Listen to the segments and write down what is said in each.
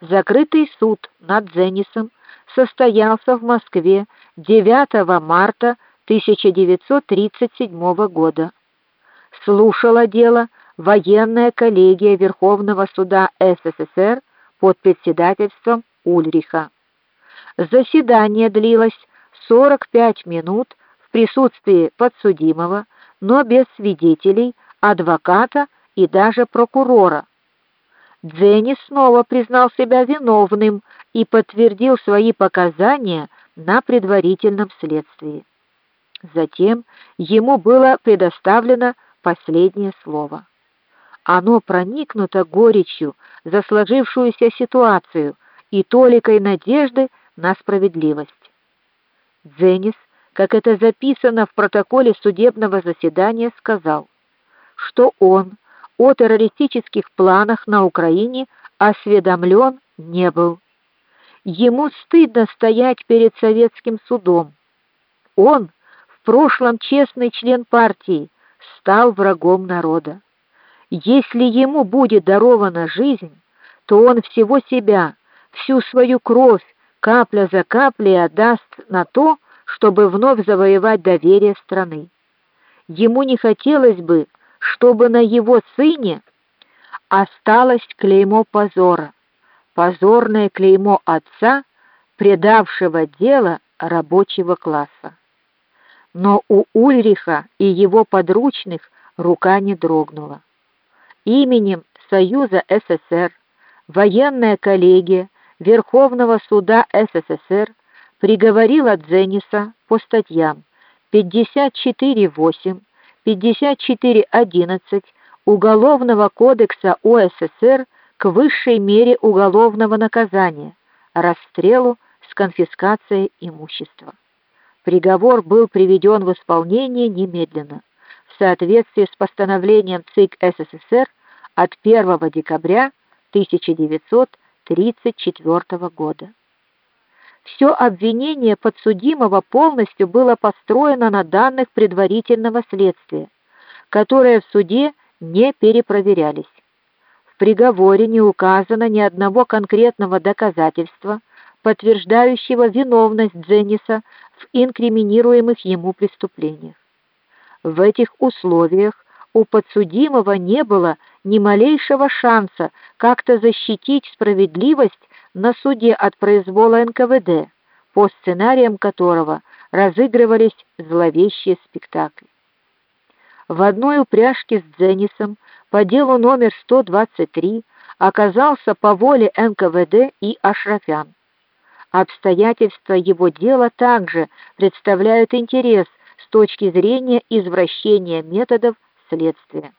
закрытый суд над Зенисом состоялся в Москве 9 марта 1937 года. Слушала дело военная коллегия Верховного суда СССР под председательством Ульриха. Заседание длилось 45 минут в присутствии подсудимого, но без свидетелей, адвоката и даже прокурора. Дзенис снова признал себя виновным и подтвердил свои показания на предварительном следствии. Затем ему было предоставлено последнее слово. Оно проникнуто горечью за сложившуюся ситуацию и толикой надежды на справедливость. Дзенис, как это записано в протоколе судебного заседания, сказал, что он о террористических планах на Украине осведомлен не был. Ему стыдно стоять перед советским судом. Он, в прошлом честный член партии, стал врагом народа. Если ему будет дарована жизнь, то он всего себя, всю свою кровь, капля за каплей отдаст на то, чтобы вновь завоевать доверие страны. Ему не хотелось бы, чтобы на его сыне осталось клеймо позора, позорное клеймо отца, предавшего дело рабочего класса. Но у Ульриха и его подручных рука не дрогнула. Именем Союза СССР военная коллегия Верховного суда СССР приговорила Дзениса по статьям 54.8 54.11 Уголовного кодекса УССР к высшей мере уголовного наказания расстрелу с конфискацией имущества. Приговор был приведен в исполнение немедленно в соответствии с постановлением ЦИК СССР от 1 декабря 1934 года. Все обвинение подсудимого полностью было построено на данных предварительного следствия, которые в суде не перепроверялись. В приговоре не указано ни одного конкретного доказательства, подтверждающего виновность Дженниса в инкриминируемых ему преступлениях. В этих условиях у подсудимого не было ни малейшего шанса как-то защитить справедливость на суде от произвола НКВД, по сценариям которого разыгрывались зловещие спектакли. В одной упряжке с Дзенисом по делу номер 123 оказался по воле НКВД и Ашрафян. Обстоятельства его дела также представляют интерес с точки зрения извращения методов следствия.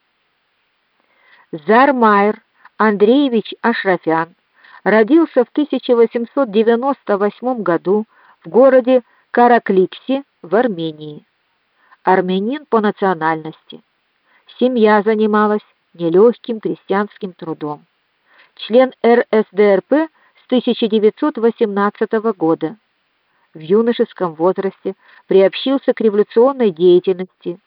Зармайер Андреевич Ашрафян родился в 1898 году в городе Каракликсе в Армении. Армянин по национальности. Семья занималась нелегким крестьянским трудом. Член РСДРП с 1918 года. В юношеском возрасте приобщился к революционной деятельности,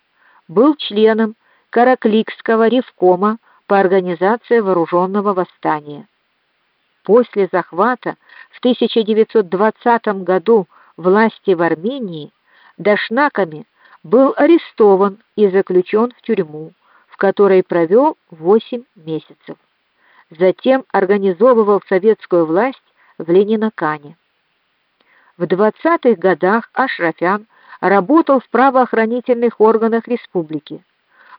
был членом Каракликского ревкома по организации вооруженного восстания после захвата в 1920 году власти в Армении дашнаками был арестован и заключен в тюрьму, в которой провел 8 месяцев. Затем организовывал советскую власть в Ленинакане. В 20-х годах Ашрафян работал в правоохранительных органах республики.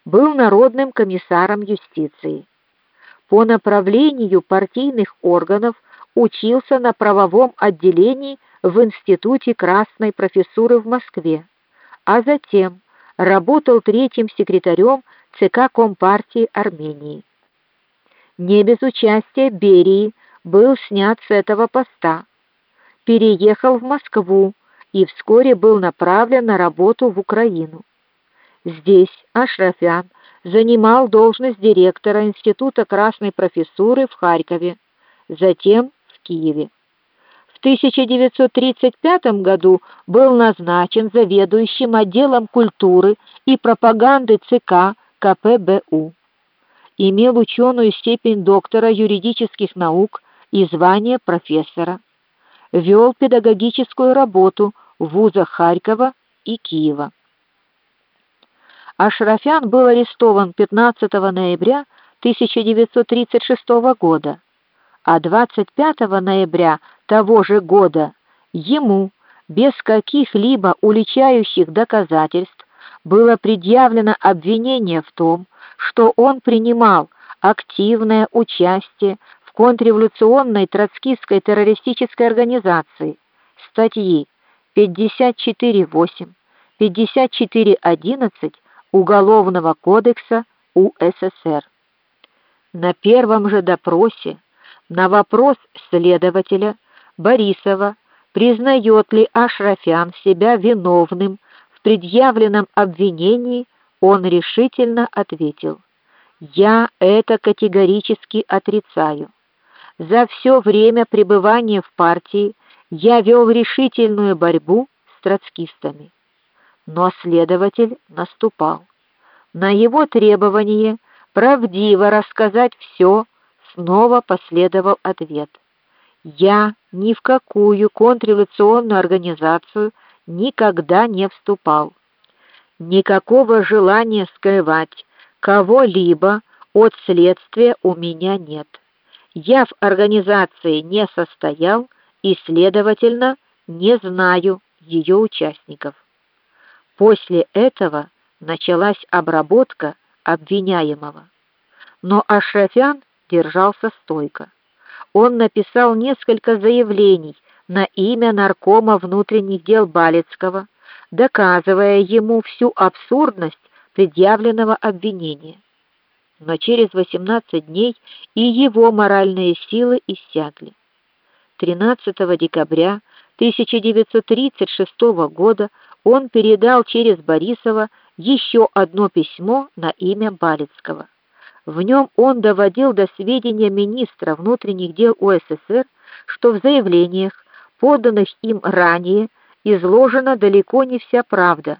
Был народным комиссаром юстиции по направлению партийных органов учился на правовом отделении в Институте Красной профессуры в Москве, а затем работал третьим секретарем ЦК Компартии Армении. Не без участия Берии был снят с этого поста. Переехал в Москву и вскоре был направлен на работу в Украину. Здесь Ашрафян занимал должность директора Института Красной профессуры в Харькове, затем в Киеве. В 1935 году был назначен заведующим отделом культуры и пропаганды ЦК КПБУ. Имел ученую степень доктора юридических наук и звание профессора. Вел педагогическую работу в вузах Харькова и Киева. Ашрафян был арестован 15 ноября 1936 года, а 25 ноября того же года ему без каких-либо уличающих доказательств было предъявлено обвинение в том, что он принимал активное участие в контрреволюционной троцкистской террористической организации. Статьи 54.8, 54.11 Уголовного кодекса УССР. На первом же допросе на вопрос следователя Борисова, признает ли Ашрафян себя виновным в предъявленном обвинении, он решительно ответил: "Я это категорически отрицаю. За все время пребывания в партии я вел решительную борьбу с троцкистами". Но следователь наступал. На его требование правдиво рассказать все, снова последовал ответ: "Я ни в какую контрреволюционную организацию никогда не вступал. Никакого желания скрывать кого-либо от следствия у меня нет. Я в организации не состоял и, следовательно, не знаю ее участников. После этого началась обработка обвиняемого. Но Ашрафян держался стойко. Он написал несколько заявлений на имя наркома внутренних дел Балецкого, доказывая ему всю абсурдность предъявленного обвинения. Но через 18 дней и его моральные силы иссякли. 13 декабря 1936 года он передал через Борисова еще одно письмо на имя Балецкого. В нем он доводил до сведения министра внутренних дел УССР, что в заявлениях, поданных им ранее, изложена далеко не вся правда,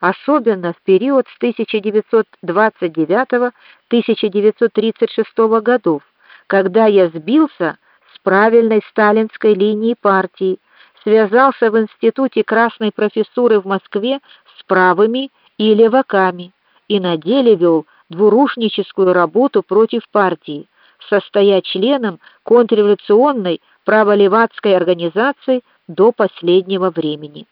особенно в период с 1929-1936 годов, когда я сбился с правильной сталинской линии партии, связался в институте красной профессуры в Москве с правыми и леваками и на деле вел двурушническую работу против партии, состоя членом контрреволюционной праволевацкой организации до последнего времени.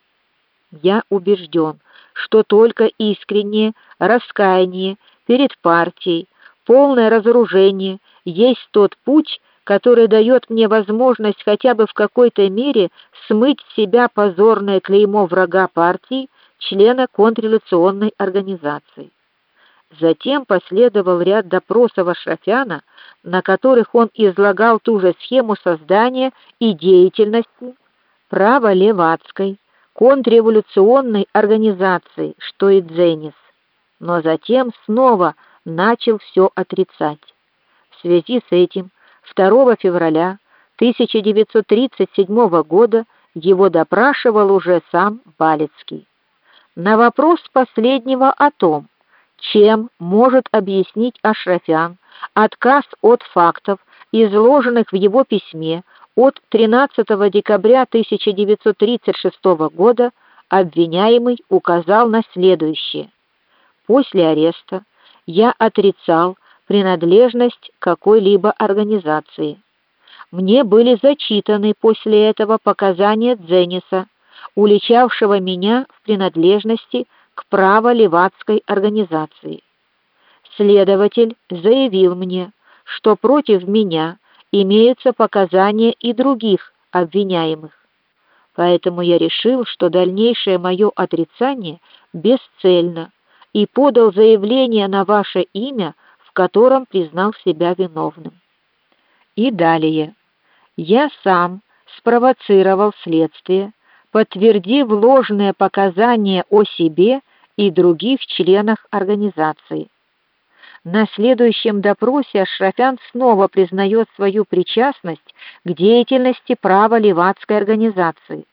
Я убежден, что только искреннее раскаяние перед партией, полное разоружение есть тот путь, который дает мне возможность хотя бы в какой-то мере смыть с себя позорное клеймо врага партии, члена контрреволюционной организации. Затем последовал ряд допросов Ашрафяна, на которых он излагал ту же схему создания и деятельности право-левацкой контрреволюционной организации, что и Дзенис. Но затем снова начал все отрицать. В связи с этим 2 февраля 1937 года его допрашивал уже сам Балецкий. На вопрос последнего о том, чем может объяснить Ашрафян отказ от фактов, изложенных в его письме от 13 декабря 1936 года, обвиняемый указал на следующее: После ареста я отрицал принадлежность какой-либо организации. Мне были зачитаны после этого показания Дзениса, уличавшего меня в принадлежности к право-левацкой организации. Следователь заявил мне, что против меня имеются показания и других обвиняемых. Поэтому я решил, что дальнейшее мое отрицание бесцельно и подал заявление на ваше имя, котором признал себя виновным. И далее. Я сам спровоцировал следствие, подтвердив ложные показания о себе и других членах организации. На следующем допросе Ашрафян снова признает свою причастность к деятельности право-левацкой организации,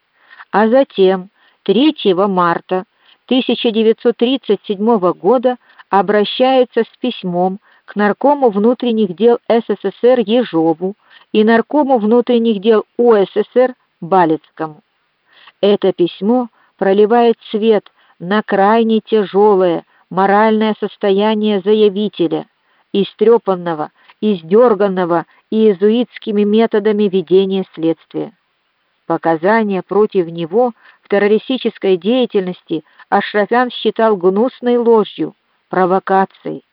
а затем 3 марта 1937 года обращается с письмом к наркому внутренних дел СССР Ежову и наркому внутренних дел УССР Балецкому. Это письмо проливает свет на крайне тяжелое моральное состояние заявителя, истрепанного, издерганного иезуитскими методами ведения следствия. Показания против него в террористической деятельности Ашрафян считал гнусной ложью, провокацией.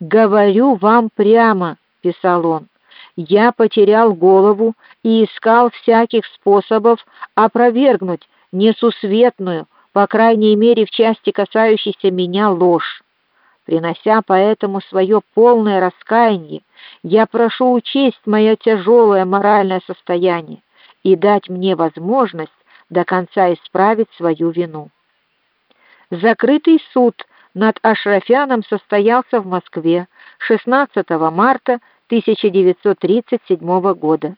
"Говорю вам прямо", писал он. "Я потерял голову и искал всяких способов опровергнуть несусветную, по крайней мере, в части касающейся меня ложь. Принося поэтому свое полное раскаяние, я прошу учесть мое тяжелое моральное состояние и дать мне возможность до конца исправить свою вину. Закрытый суд над Ашрафяном состоялся в Москве 16 марта 1937 года.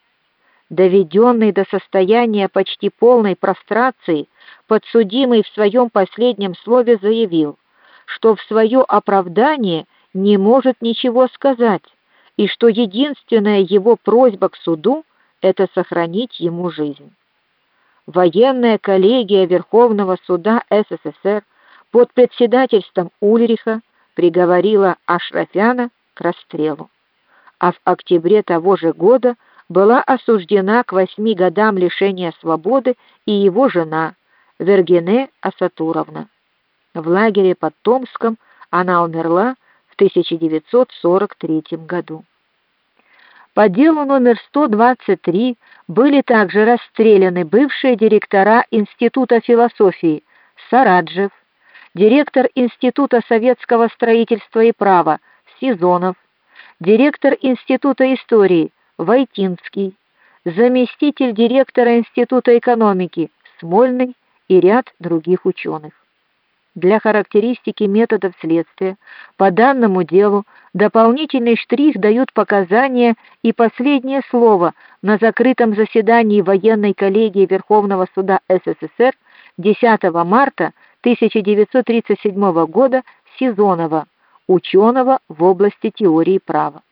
Доведенный до состояния почти полной прострации, подсудимый в своем последнем слове заявил, что в свое оправдание не может ничего сказать и что единственная его просьба к суду это сохранить ему жизнь. Военная коллегия Верховного суда СССР под председательством Ульриха приговорила Ашрафяна к расстрелу. А в октябре того же года была осуждена к восьми годам лишения свободы и его жена Вергене Асатуровна. В лагере под Томском она умерла в 1943 году. По делу номер 123 были также расстреляны бывшие директора Института философии Сараджев, директор Института советского строительства и права Сизонов, директор Института истории Войтинский, заместитель директора Института экономики Смольный и ряд других ученых. Для характеристики методов следствия по данному делу дополнительный штрих дают показания и последнее слово на закрытом заседании военной коллегии Верховного суда СССР 10 марта 1937 года Сизонова, ученого в области теории права.